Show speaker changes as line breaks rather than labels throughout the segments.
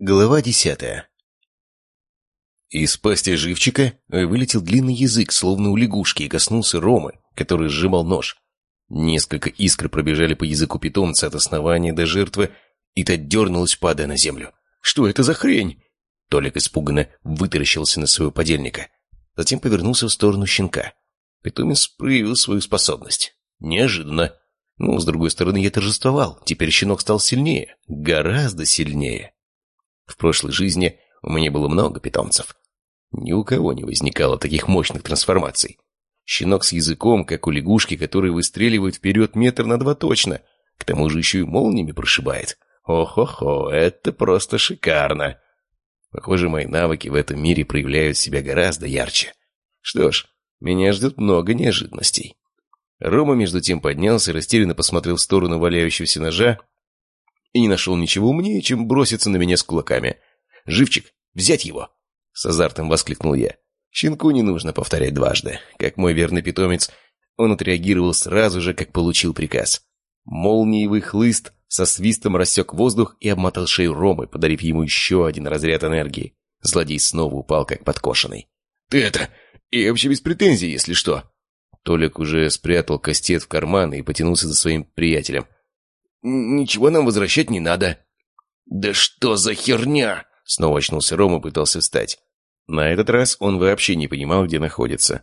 Глава десятая Из пасти живчика вылетел длинный язык, словно у лягушки, и коснулся Ромы, который сжимал нож. Несколько искр пробежали по языку питомца от основания до жертвы, и та дернулась, падая на землю. «Что это за хрень?» Толик испуганно вытаращился на своего подельника. Затем повернулся в сторону щенка. Питомец проявил свою способность. Неожиданно. Но, с другой стороны, я торжествовал. Теперь щенок стал сильнее. Гораздо сильнее. В прошлой жизни у меня было много питомцев. Ни у кого не возникало таких мощных трансформаций. Щенок с языком, как у лягушки, который выстреливает вперед метр на два точно. К тому же еще и молниями прошибает. Ох-охо, это просто шикарно. Похоже, мои навыки в этом мире проявляют себя гораздо ярче. Что ж, меня ждет много неожиданностей. Рома между тем поднялся, растерянно посмотрел в сторону валяющегося ножа и не нашел ничего умнее, чем броситься на меня с кулаками. «Живчик, взять его!» С азартом воскликнул я. Щенку не нужно повторять дважды. Как мой верный питомец, он отреагировал сразу же, как получил приказ. Молниевый хлыст со свистом рассек воздух и обмотал шею Ромы, подарив ему еще один разряд энергии. Злодей снова упал, как подкошенный. «Ты это... И вообще без претензий, если что!» Толик уже спрятал кастет в карман и потянулся за своим приятелем. «Ничего нам возвращать не надо». «Да что за херня?» Снова очнулся Рома и пытался встать. На этот раз он вообще не понимал, где находится.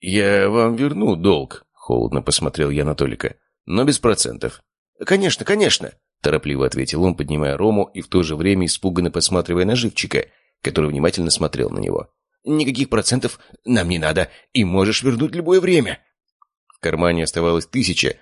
«Я вам верну долг», — холодно посмотрел я на Толика. «Но без процентов». «Конечно, конечно», — торопливо ответил он, поднимая Рому и в то же время испуганно посматривая на живчика, который внимательно смотрел на него. «Никаких процентов нам не надо, и можешь вернуть любое время». В кармане оставалось тысяча,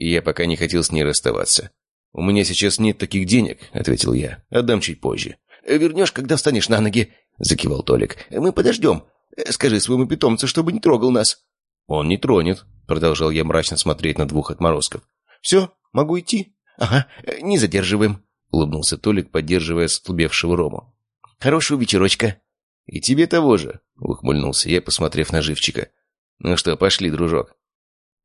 и я пока не хотел с ней расставаться. «У меня сейчас нет таких денег», — ответил я. «Отдам чуть позже». «Вернешь, когда встанешь на ноги», — закивал Толик. «Мы подождем. Скажи своему питомцу, чтобы не трогал нас». «Он не тронет», — продолжал я мрачно смотреть на двух отморозков. «Все, могу идти?» «Ага, не задерживаем», — улыбнулся Толик, поддерживая столбевшего Рому. «Хорошего вечерочка». «И тебе того же», — ухмыльнулся я, посмотрев на живчика. «Ну что, пошли, дружок».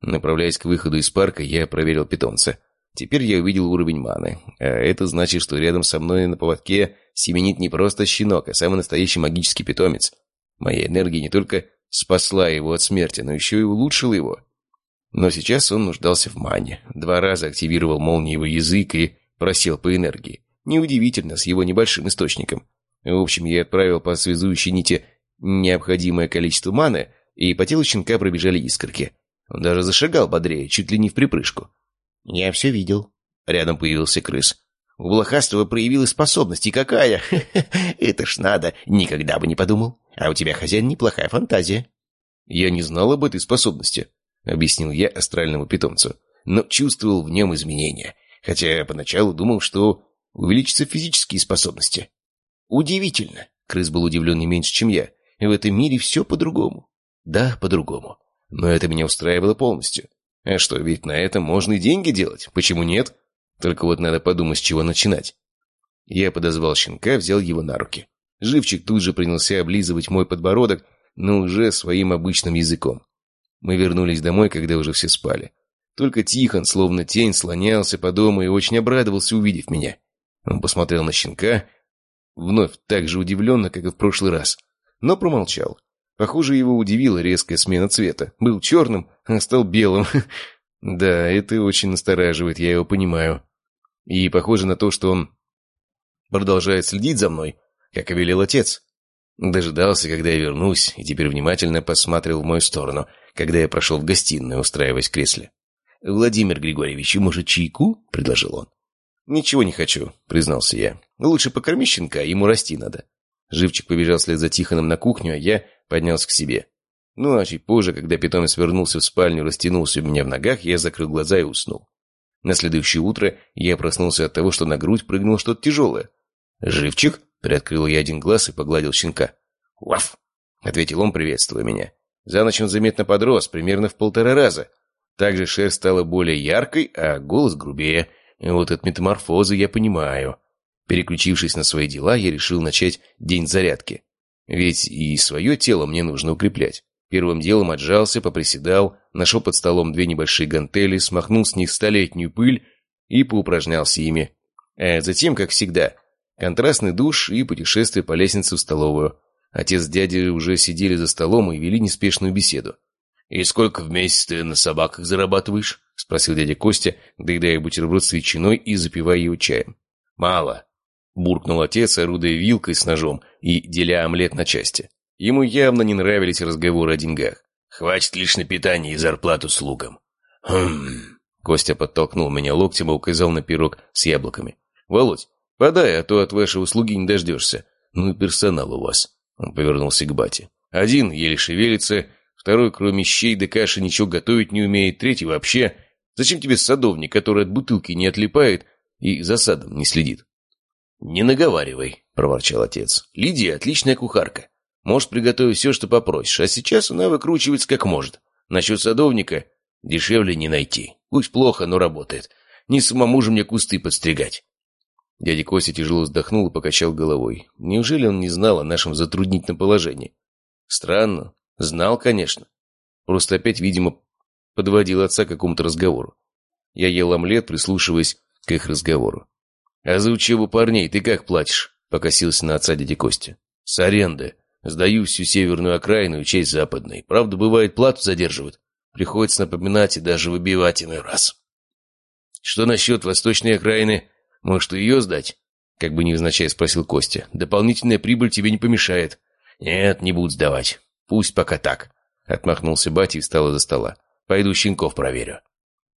Направляясь к выходу из парка, я проверил питомца. Теперь я увидел уровень маны. А это значит, что рядом со мной на поводке семенит не просто щенок, а самый настоящий магический питомец. Моя энергия не только спасла его от смерти, но еще и улучшила его. Но сейчас он нуждался в мане. Два раза активировал молниевый язык и просел по энергии. Неудивительно, с его небольшим источником. В общем, я отправил по связующей нити необходимое количество маны, и по телу щенка пробежали искорки. Он даже зашагал бодрее, чуть ли не в припрыжку. «Я все видел». Рядом появился крыс. «У блохастого проявилась способность, и какая! Это ж надо, никогда бы не подумал. А у тебя, хозяин, неплохая фантазия». «Я не знал об этой способности», — объяснил я астральному питомцу, но чувствовал в нем изменения, хотя поначалу думал, что увеличатся физические способности. «Удивительно!» — крыс был удивлен не меньше, чем я. «В этом мире все по-другому». «Да, по-другому. Но это меня устраивало полностью. А что, ведь на этом можно и деньги делать, почему нет? Только вот надо подумать, с чего начинать. Я подозвал щенка, взял его на руки. Живчик тут же принялся облизывать мой подбородок, но уже своим обычным языком. Мы вернулись домой, когда уже все спали. Только Тихон, словно тень, слонялся по дому и очень обрадовался, увидев меня. Он посмотрел на щенка, вновь так же удивленно, как и в прошлый раз, но промолчал. Похоже, его удивила резкая смена цвета. Был черным, а стал белым. Да, это очень настораживает, я его понимаю. И похоже на то, что он продолжает следить за мной, как и велел отец. Дожидался, когда я вернусь, и теперь внимательно посмотрел в мою сторону, когда я прошел в гостиную, устраиваясь в кресле. «Владимир Григорьевич, может, чайку?» — предложил он. «Ничего не хочу», — признался я. «Лучше покорми щенка, ему расти надо». Живчик побежал вслед за Тихоном на кухню, а я поднялся к себе. Ну, а чуть позже, когда питомец вернулся в спальню, растянулся у меня в ногах, я закрыл глаза и уснул. На следующее утро я проснулся от того, что на грудь прыгнуло что-то тяжелое. «Живчик?» — приоткрыл я один глаз и погладил щенка. «Ваф!» — ответил он, приветствуя меня. За ночь он заметно подрос, примерно в полтора раза. Также шерсть стала более яркой, а голос грубее. И вот от метаморфозы я понимаю. Переключившись на свои дела, я решил начать день зарядки. Ведь и свое тело мне нужно укреплять. Первым делом отжался, поприседал, нашел под столом две небольшие гантели, смахнул с них столетнюю пыль и поупражнялся ими. А затем, как всегда, Контрастный душ и путешествие по лестнице в столовую. Отец с дядей уже сидели за столом и вели неспешную беседу. «И сколько в месяц ты на собаках зарабатываешь?» — спросил дядя Костя, доедая бутерброд с ветчиной и запивая его чаем. «Мало», — буркнул отец, орудуя вилкой с ножом и деля омлет на части. Ему явно не нравились разговоры о деньгах. «Хватит лишь на питание и зарплату слугам». «Хм...» Костя подтолкнул меня локтем и указал на пирог с яблоками. «Володь, подай, а то от вашей услуги не дождешься. Ну и персонал у вас». Он повернулся к бате. «Один еле шевелится, Второй, кроме щей да каши, ничего готовить не умеет. Третий вообще... Зачем тебе садовник, который от бутылки не отлипает и за садом не следит? «Не наговаривай», — проворчал отец. «Лидия отличная кухарка. Может приготовить все, что попросишь, а сейчас она выкручивается как может. Насчет садовника дешевле не найти. Пусть плохо, но работает. Не самому же мне кусты подстригать». Дядя Костя тяжело вздохнул и покачал головой. Неужели он не знал о нашем затруднительном положении? Странно, Знал, конечно. Просто опять, видимо, подводил отца к какому-то разговору. Я ел омлет, прислушиваясь к их разговору. «А за учебу парней ты как платишь?» — покосился на отца дядя Костя. «С аренды. Сдаю всю северную окраину и часть западной. Правда, бывает, плату задерживают. Приходится напоминать и даже выбивать иной раз». «Что насчет восточной окраины? Может, ее сдать?» Как бы невзначай спросил Костя. «Дополнительная прибыль тебе не помешает». «Нет, не буду сдавать. «Пусть пока так», — отмахнулся батя и встал из-за стола. «Пойду щенков проверю».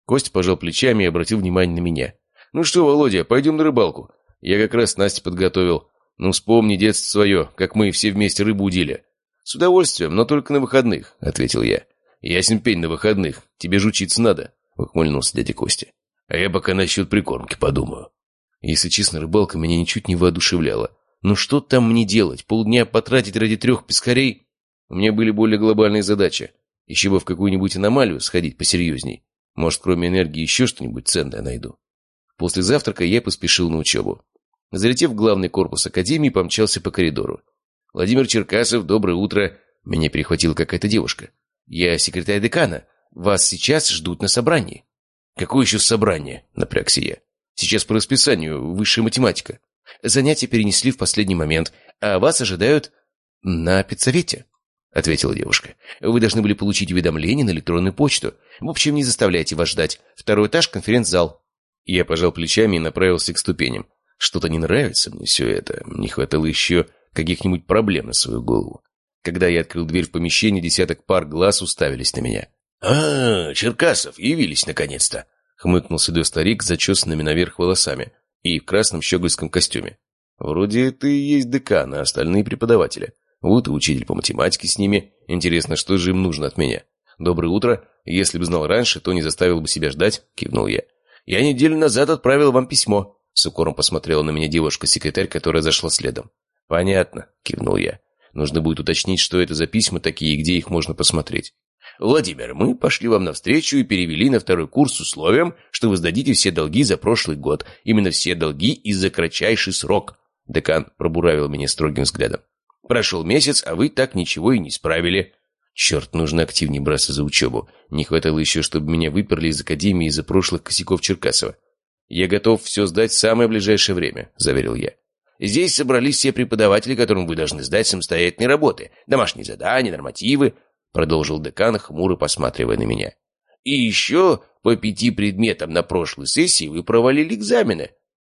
Кость пожал плечами и обратил внимание на меня. «Ну что, Володя, пойдем на рыбалку. Я как раз Насте подготовил. Ну, вспомни детство свое, как мы все вместе рыбу удили». «С удовольствием, но только на выходных», — ответил я. «Ясен пень на выходных. Тебе же учиться надо», — ухмыльнулся дядя Костя. «А я пока насчет прикормки подумаю». Если честно, рыбалка меня ничуть не воодушевляла. Ну что там мне делать? Полдня потратить ради трех пескарей? У меня были более глобальные задачи. Еще бы в какую-нибудь аномалию сходить посерьезней. Может, кроме энергии еще что-нибудь ценное найду. После завтрака я поспешил на учебу. Залетев в главный корпус академии, помчался по коридору. «Владимир Черкасов, доброе утро!» Меня перехватила какая-то девушка. «Я секретарь декана. Вас сейчас ждут на собрании». «Какое еще собрание?» — напрягся я. «Сейчас по расписанию, высшая математика. Занятия перенесли в последний момент, а вас ожидают на педсовете». — ответила девушка. «Вы должны были получить уведомление на электронную почту. В общем, не заставляйте вас ждать. Второй этаж — конференц-зал». Я пожал плечами и направился к ступеням. Что-то не нравится мне все это. Не хватало еще каких-нибудь проблем на свою голову. Когда я открыл дверь в помещение, десяток пар глаз уставились на меня. «А, Черкасов, явились наконец-то!» — хмыкнул седой старик с зачесанными наверх волосами и в красном щегольском костюме. «Вроде это и есть декан, а остальные преподаватели». Вот и учитель по математике с ними. Интересно, что же им нужно от меня? Доброе утро. Если бы знал раньше, то не заставил бы себя ждать, кивнул я. Я неделю назад отправил вам письмо. С укором посмотрела на меня девушка-секретарь, которая зашла следом. «Понятно», — кивнул я. «Нужно будет уточнить, что это за письма такие и где их можно посмотреть». «Владимир, мы пошли вам навстречу и перевели на второй курс с условием, что вы сдадите все долги за прошлый год. Именно все долги и за кратчайший срок». Декан пробуравил меня строгим взглядом. Прошел месяц, а вы так ничего и не справили. Черт, нужно активнее браться за учебу. Не хватало еще, чтобы меня выперли из академии из-за прошлых косяков Черкасова. Я готов все сдать в самое ближайшее время, заверил я. Здесь собрались все преподаватели, которым вы должны сдать самостоятельные работы, домашние задания, нормативы, продолжил декан, хмуро посматривая на меня. И еще по пяти предметам на прошлой сессии вы провалили экзамены.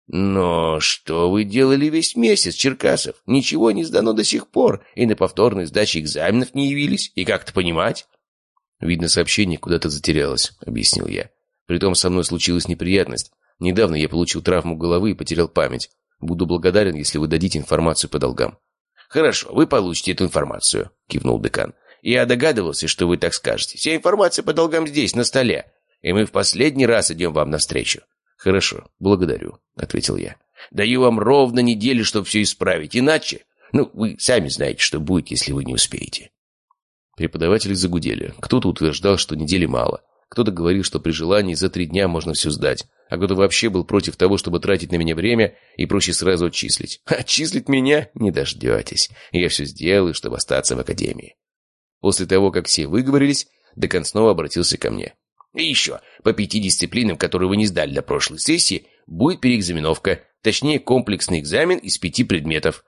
«Но что вы делали весь месяц, Черкасов? Ничего не сдано до сих пор, и на повторной сдаче экзаменов не явились. И как это понимать?» «Видно, сообщение куда-то затерялось», — объяснил я. «Притом со мной случилась неприятность. Недавно я получил травму головы и потерял память. Буду благодарен, если вы дадите информацию по долгам». «Хорошо, вы получите эту информацию», — кивнул декан. «Я догадывался, что вы так скажете. Вся информация по долгам здесь, на столе, и мы в последний раз идем вам навстречу. «Хорошо, благодарю», — ответил я. «Даю вам ровно неделю, чтобы все исправить. Иначе... Ну, вы сами знаете, что будет, если вы не успеете». Преподаватели загудели. Кто-то утверждал, что недели мало. Кто-то говорил, что при желании за три дня можно все сдать. А кто-то вообще был против того, чтобы тратить на меня время и проще сразу отчислить. Отчислить меня не дождетесь. Я все сделаю, чтобы остаться в академии. После того, как все выговорились, Декан снова обратился ко мне. И еще, по пяти дисциплинам, которые вы не сдали для прошлой сессии, будет переэкзаменовка. Точнее, комплексный экзамен из пяти предметов.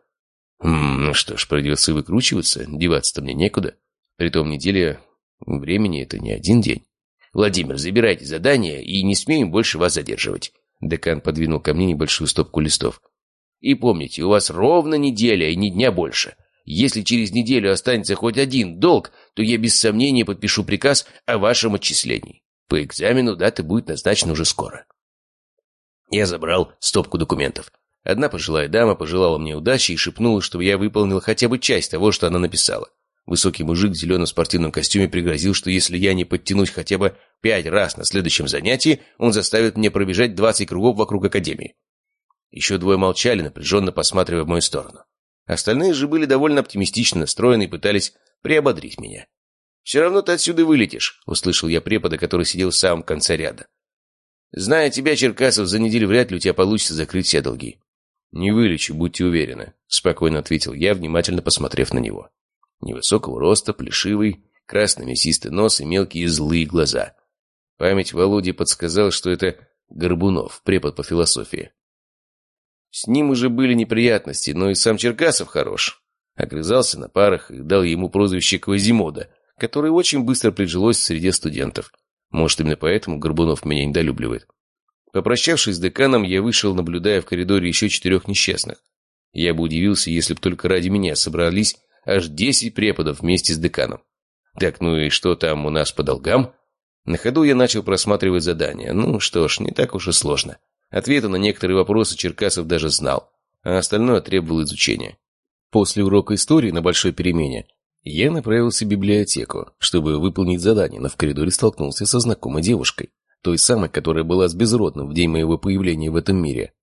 Хм, ну что ж, придется выкручиваться, деваться-то мне некуда. Притом неделя времени — это не один день. Владимир, забирайте задание и не смеем больше вас задерживать. Декан подвинул ко мне небольшую стопку листов. И помните, у вас ровно неделя и ни дня больше. Если через неделю останется хоть один долг, то я без сомнения подпишу приказ о вашем отчислении. По экзамену дата будет назначена уже скоро. Я забрал стопку документов. Одна пожилая дама пожелала мне удачи и шепнула, чтобы я выполнил хотя бы часть того, что она написала. Высокий мужик в зеленом спортивном костюме пригрозил, что если я не подтянусь хотя бы пять раз на следующем занятии, он заставит меня пробежать двадцать кругов вокруг академии. Еще двое молчали, напряженно посматривая в мою сторону. Остальные же были довольно оптимистично настроены и пытались приободрить меня. «Все равно ты отсюда вылетишь», — услышал я препода, который сидел в самом конце ряда. «Зная тебя, Черкасов, за неделю вряд ли у тебя получится закрыть все долги». «Не вылечу, будьте уверены», — спокойно ответил я, внимательно посмотрев на него. Невысокого роста, плешивый, красный мясистый нос и мелкие злые глаза. Память Володи подсказала, что это Горбунов, препод по философии. С ним уже были неприятности, но и сам Черкасов хорош. Огрызался на парах и дал ему прозвище Квазимода, которое очень быстро прижилось среди студентов. Может, именно поэтому Горбунов меня недолюбливает. Попрощавшись с деканом, я вышел, наблюдая в коридоре еще четырех несчастных. Я бы удивился, если бы только ради меня собрались аж десять преподов вместе с деканом. Так, ну и что там у нас по долгам? На ходу я начал просматривать задания. Ну что ж, не так уж и сложно. Ответы на некоторые вопросы Черкасов даже знал, а остальное требовало изучения. После урока истории на большой перемене я направился в библиотеку, чтобы выполнить задание, но в коридоре столкнулся со знакомой девушкой, той самой, которая была с безродным в день моего появления в этом мире.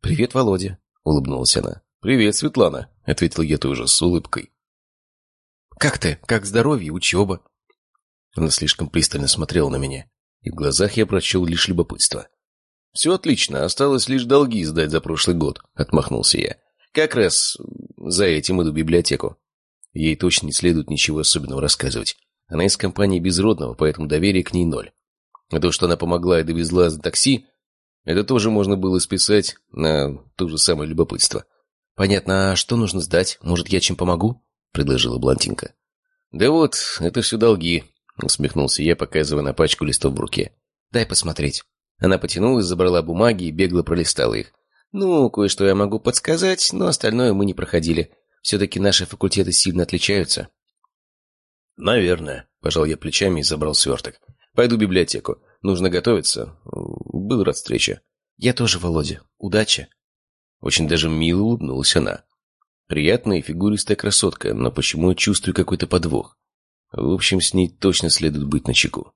«Привет, Володя», — улыбнулась она. «Привет, Светлана», — ответил я тоже с улыбкой. «Как ты? Как здоровье, учеба?» Она слишком пристально смотрела на меня, и в глазах я прочел лишь любопытство. «Все отлично, осталось лишь долги сдать за прошлый год», — отмахнулся я. «Как раз за этим иду в библиотеку». Ей точно не следует ничего особенного рассказывать. Она из компании Безродного, поэтому доверие к ней ноль. А то, что она помогла и довезла за такси, это тоже можно было списать на то же самое любопытство. «Понятно, а что нужно сдать? Может, я чем помогу?» — предложила Блантинка. «Да вот, это все долги», — усмехнулся я, показывая на пачку листов в руке. «Дай посмотреть». Она потянулась, забрала бумаги и бегло пролистала их. «Ну, кое-что я могу подсказать, но остальное мы не проходили. Все-таки наши факультеты сильно отличаются». «Наверное», — пожал я плечами и забрал сверток. «Пойду в библиотеку. Нужно готовиться. Был рад встрече».
«Я тоже, Володя. Удачи».
Очень даже мило улыбнулась она. Приятная и фигуристая красотка, но почему я чувствую какой-то подвох? В общем, с ней точно следует быть начеку.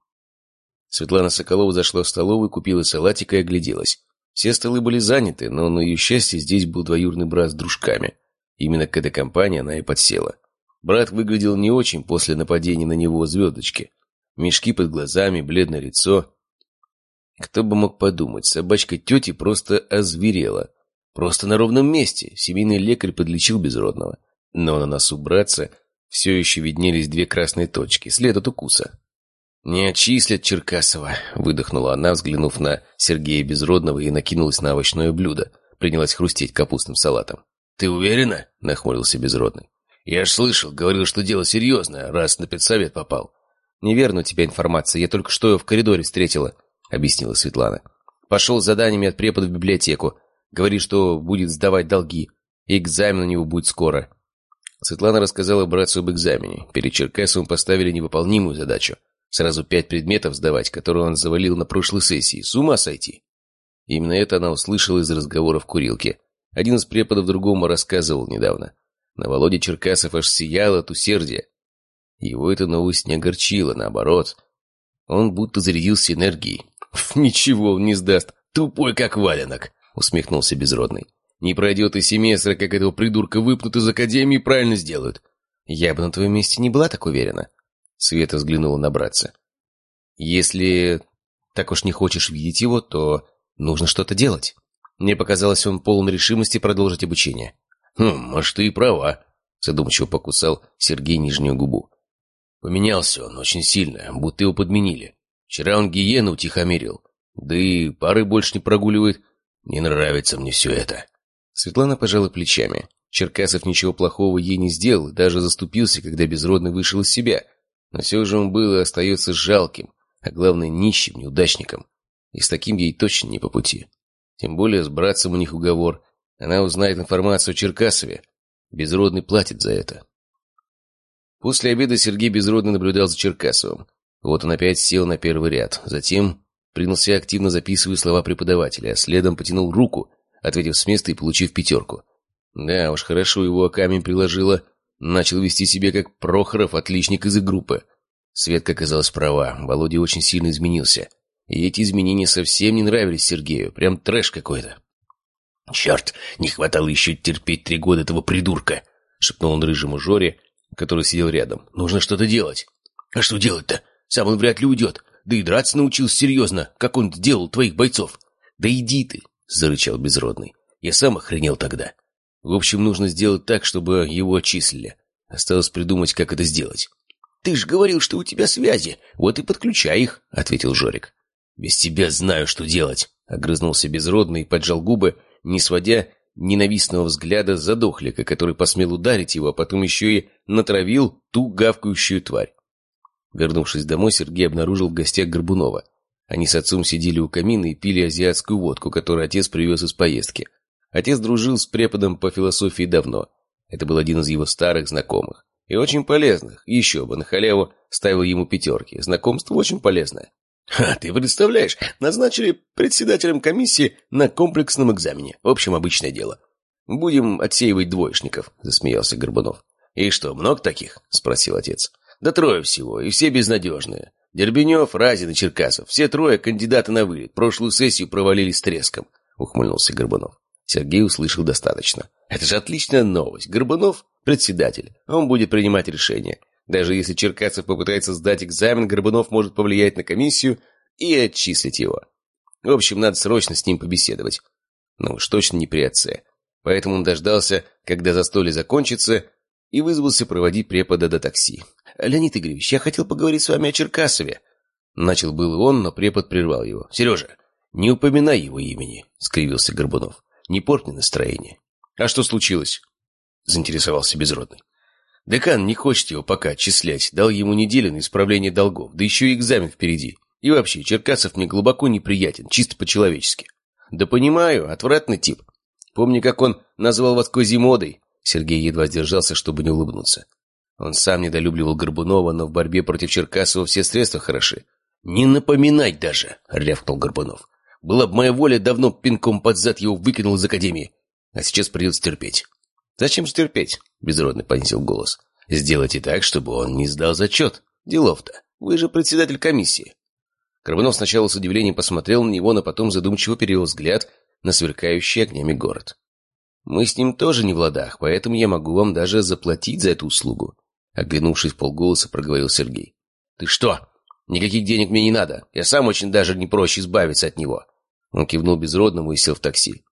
Светлана Соколова зашла в столовую, купила салатик и огляделась. Все столы были заняты, но на ее счастье здесь был двоюрный брат с дружками. Именно к этой компании она и подсела. Брат выглядел не очень после нападения на него звездочки. Мешки под глазами, бледное лицо. Кто бы мог подумать, собачка тети просто озверела. Просто на ровном месте. Семейный лекарь подлечил безродного. Но на носу братца все еще виднелись две красные точки, след от укуса. «Не отчислят Черкасова», — выдохнула она, взглянув на Сергея Безродного и накинулась на овощное блюдо. Принялась хрустеть капустным салатом. «Ты уверена?» — нахмурился Безродный. «Я ж слышал, говорил, что дело серьезное, раз на педсовет попал».
«Неверна у тебя информация, я только что ее в коридоре встретила», — объяснила Светлана. «Пошел с заданиями от препода в библиотеку. Говорит, что будет сдавать долги. И экзамен у него будет скоро».
Светлана рассказала братцу об экзамене. Перед Черкасовым поставили невыполнимую задачу — Сразу пять предметов сдавать, которые он завалил на прошлой сессии. С ума сойти. Именно это она услышала из разговора в курилке. Один из преподов другому рассказывал недавно. На Володе Черкасов аж сиял от усердия. Его эта новость не огорчила, наоборот. Он будто зарядился энергией. «Ничего он не сдаст, тупой как валенок», — усмехнулся Безродный. «Не пройдет и семестра, как этого придурка выпнут из академии, правильно сделают».
«Я бы на твоем месте не была так уверена»,
Света взглянула на братца.
«Если так уж не хочешь видеть его, то нужно что-то делать». Мне показалось, он полон решимости продолжить обучение.
«Хм, может, ты и права», — задумчиво покусал Сергей нижнюю губу. «Поменялся он очень сильно, будто его подменили. Вчера он гиену утихомирил, да и пары больше не прогуливает. Не нравится мне все это».
Светлана пожала плечами. Черкасов ничего плохого ей не сделал, даже заступился, когда безродный вышел из себя. Но все же он был и остается жалким, а главное нищим, неудачником. И с таким ей точно не по пути. Тем более с братцем у них уговор. Она узнает информацию о Черкасове. Безродный платит за это. После обеда Сергей Безродный наблюдал за Черкасовым. Вот он опять сел на первый ряд. Затем принялся активно записывать слова преподавателя, а следом потянул руку, ответив с места и получив пятерку. Да уж, хорошо его камень приложила. Начал вести себя как Прохоров, отличник из их группы. Светка оказалась права, Володя очень сильно изменился. И эти изменения совсем не нравились Сергею, прям трэш какой-то.
«Черт, не хватало еще терпеть три года этого придурка!» — шепнул он рыжему Жоре, который сидел рядом. «Нужно что-то делать». «А что делать-то? Сам он вряд ли уйдет. Да и драться научился серьезно, как он делал твоих бойцов».
«Да иди ты!» — зарычал Безродный. «Я сам охренел тогда. В общем, нужно сделать так, чтобы его отчислили. Осталось придумать, как это сделать».
«Ты ж говорил, что у тебя связи. Вот и подключай их», — ответил Жорик.
«Без тебя знаю, что делать», — огрызнулся Безродный и поджал губы, не сводя ненавистного взгляда задохлика, который посмел ударить его, а потом еще и натравил ту гавкающую тварь. Вернувшись домой, Сергей обнаружил в гостях Горбунова. Они с отцом сидели у камина и пили азиатскую водку, которую отец привез из поездки. Отец дружил с преподом по философии давно. Это был один из его старых знакомых. И очень полезных. Еще бы, на халяву ставил ему пятерки. Знакомство очень полезное.
«Ха, ты представляешь, назначили председателем комиссии на комплексном экзамене. В общем, обычное дело.
Будем отсеивать двоечников», — засмеялся Горбунов.
«И что, много таких?» — спросил отец.
«Да трое всего, и все безнадежные. Дербенев, Разин и Черкасов. Все трое кандидаты на вылет. Прошлую сессию провалили с треском», — ухмыльнулся Горбунов. Сергей услышал достаточно. «Это же отличная новость. Горбунов — председатель. Он будет принимать решения. Даже если Черкасов попытается сдать экзамен, Горбунов может повлиять на комиссию и отчислить его. В общем, надо срочно с ним побеседовать. Ну уж точно не при отце. Поэтому он дождался, когда застолье закончится, и вызвался проводить препода до такси. «Леонид Игоревич, я хотел поговорить с вами о Черкасове». Начал был он, но препод прервал его. «Сережа, не упоминай его имени», — скривился Горбунов. «Не порт мне настроение». «А что случилось?» — заинтересовался Безродный. Декан не хочет его пока отчислять, дал ему неделю на исправление долгов, да еще и экзамен впереди. И вообще, Черкасов мне глубоко неприятен, чисто по-человечески. Да понимаю, отвратный тип. Помни, как он назвал вас Козимодой? Сергей едва сдержался, чтобы не улыбнуться. Он сам недолюбливал Горбунова, но в борьбе против Черкасова все средства хороши. «Не напоминать даже!» — рявкнул Горбунов. «Была бы моя воля, давно пинком под зад его выкинул из академии. А сейчас придется терпеть. «Зачем же терпеть?» — безродный понизил голос. «Сделайте так, чтобы он не сдал зачет. Делов-то. Вы же председатель комиссии». Карбунов сначала с удивлением посмотрел на него, но потом задумчиво перевел взгляд на сверкающий огнями город. «Мы с ним тоже не в ладах, поэтому я могу вам даже заплатить за эту услугу», оглянувшись полголоса, проговорил Сергей. «Ты что? Никаких денег мне не надо. Я сам очень даже не проще избавиться от него». Он кивнул безродному и сел в такси.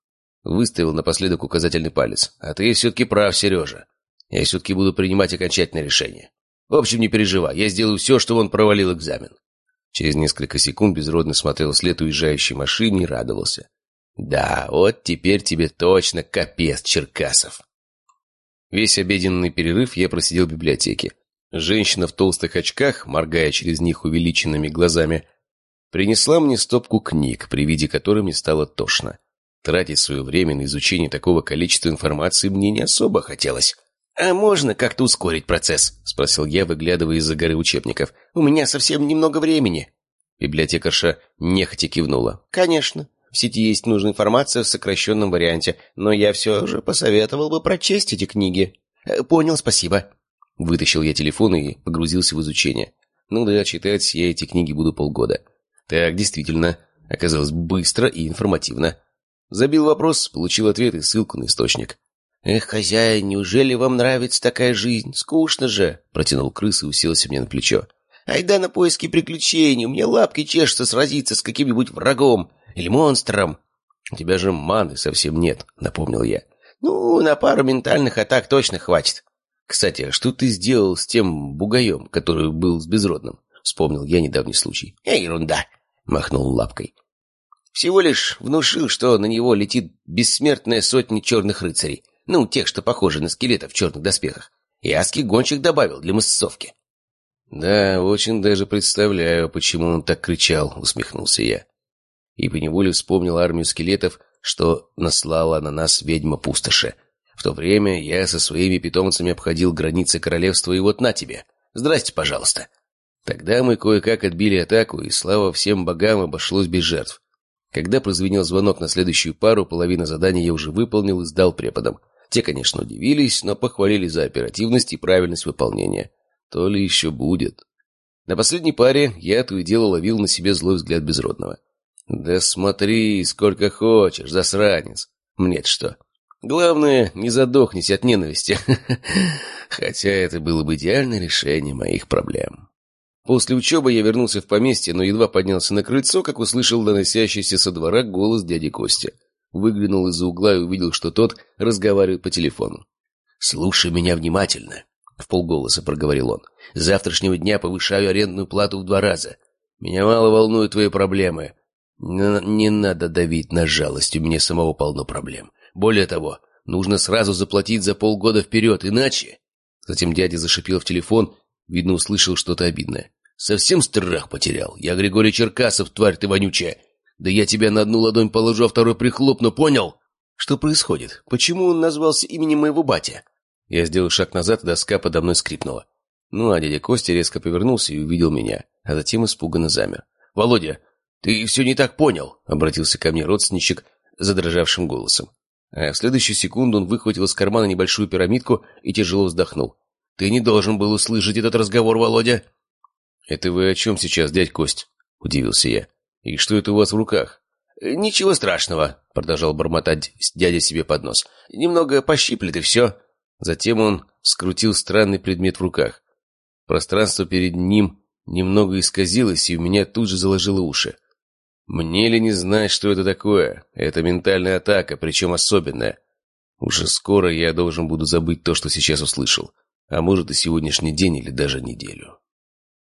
Выставил напоследок указательный палец. «А ты все-таки прав, Сережа. Я все-таки буду принимать окончательное решение. В общем, не переживай, я сделаю все, чтобы он провалил экзамен». Через несколько секунд безродно смотрел вслед уезжающей машине и радовался. «Да, вот теперь тебе точно капец, Черкасов». Весь обеденный перерыв я просидел в библиотеке. Женщина в толстых очках, моргая через них увеличенными глазами, принесла мне стопку книг, при виде которой мне стало тошно. Тратить свое время на изучение такого количества информации мне не особо хотелось. «А можно как-то ускорить процесс?» — спросил я, выглядывая из-за горы учебников. «У меня совсем немного времени». Библиотекарша нехотя кивнула. «Конечно. В сети есть нужная информация в сокращенном варианте, но я все же посоветовал бы прочесть эти книги». «Э, «Понял, спасибо». Вытащил я телефон и погрузился в изучение. Ну да, читать я эти книги буду полгода. Так, действительно, оказалось быстро и информативно. Забил вопрос, получил ответ и ссылку на источник. «Эх, хозяин, неужели вам нравится такая жизнь? Скучно же!» Протянул крыс и уселся мне на плечо. «Айда на поиски приключений, у меня лапки чешутся сразиться с каким-нибудь врагом или монстром!» «У тебя же маны совсем нет», — напомнил я. «Ну, на пару ментальных атак точно хватит». «Кстати, а что ты сделал с тем бугаем, который был с безродным?» — вспомнил я недавний случай. «Э, ерунда!» — махнул лапкой. Всего лишь внушил, что на него летит бессмертная сотня черных рыцарей. Ну, тех, что похожи на скелетов в черных доспехах. И адский гонщик добавил для массовки.
«Да, очень даже представляю, почему он так кричал», — усмехнулся я. И поневоле вспомнил армию скелетов, что наслала на нас ведьма пустоши. В то время я со своими питомцами обходил границы королевства, и вот на тебе. Здрасте, пожалуйста. Тогда мы кое-как отбили атаку, и слава всем богам обошлось без жертв. Когда прозвенел звонок на следующую пару, половина задания я уже выполнил и сдал преподам. Те, конечно, удивились, но похвалили за оперативность и правильность выполнения. То ли еще будет. На последней паре я то и дело ловил на себе злой взгляд безродного. «Да смотри, сколько хочешь, засранец!» «Мне-то что?» «Главное, не задохнись от ненависти!» Хотя это было бы идеальное решение моих проблем. После учебы я вернулся в поместье, но едва поднялся на крыльцо, как услышал доносящийся со двора голос дяди Кости. Выглянул из-за угла и увидел, что тот разговаривает по телефону. «Слушай меня внимательно», — в полголоса проговорил он. «С завтрашнего дня повышаю арендную плату в два раза. Меня мало волнуют твои проблемы. Но не надо давить на жалость, у меня самого полно проблем. Более того, нужно сразу заплатить за полгода вперед, иначе...» Затем дядя зашипел в телефон, видно, услышал что-то обидное. «Совсем страх потерял? Я Григорий Черкасов, тварь ты вонючая! Да я тебя на одну ладонь положу, а второй прихлопну, понял?» «Что происходит? Почему он назвался именем моего батя?» Я сделал шаг назад, и доска подо мной скрипнула. Ну, а дядя Костя резко повернулся и увидел меня, а затем испуганно замер. «Володя, ты все не так понял», — обратился ко мне родственничек задрожавшим голосом. А в следующую секунду он выхватил из кармана небольшую пирамидку и тяжело вздохнул. «Ты не должен был услышать этот разговор, Володя!» «Это вы о чем сейчас, дядь Кость?» — удивился я. «И что это у вас в руках?» «Ничего страшного», — продолжал бормотать дядя себе под нос. «Немного пощиплет и все». Затем он скрутил странный предмет в руках. Пространство перед ним немного исказилось, и у меня тут же заложило уши. Мне ли не знать, что это такое? Это ментальная атака, причем особенная. Уже скоро я должен буду забыть то, что сейчас услышал. А может и сегодняшний день или даже неделю.